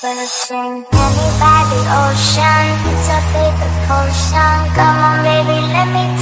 person Anybody ocean, it's a favorite potion Come on baby, let me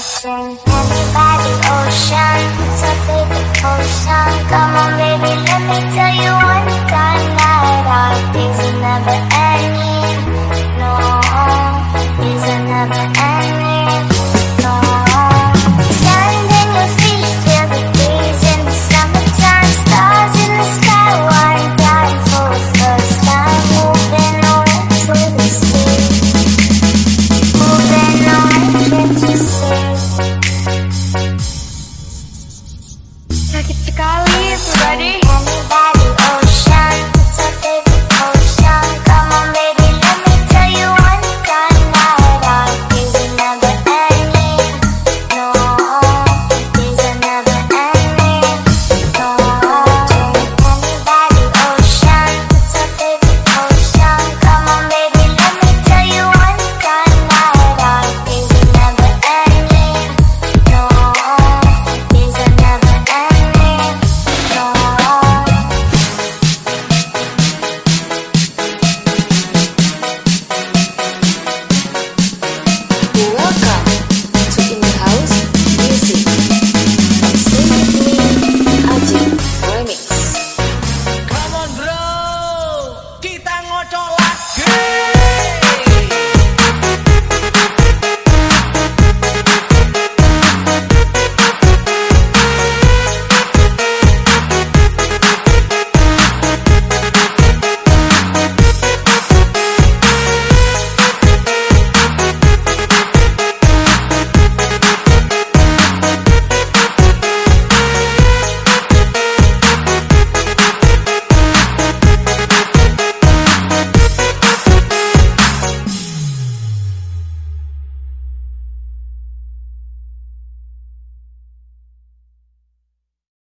sing. Everybody Ready?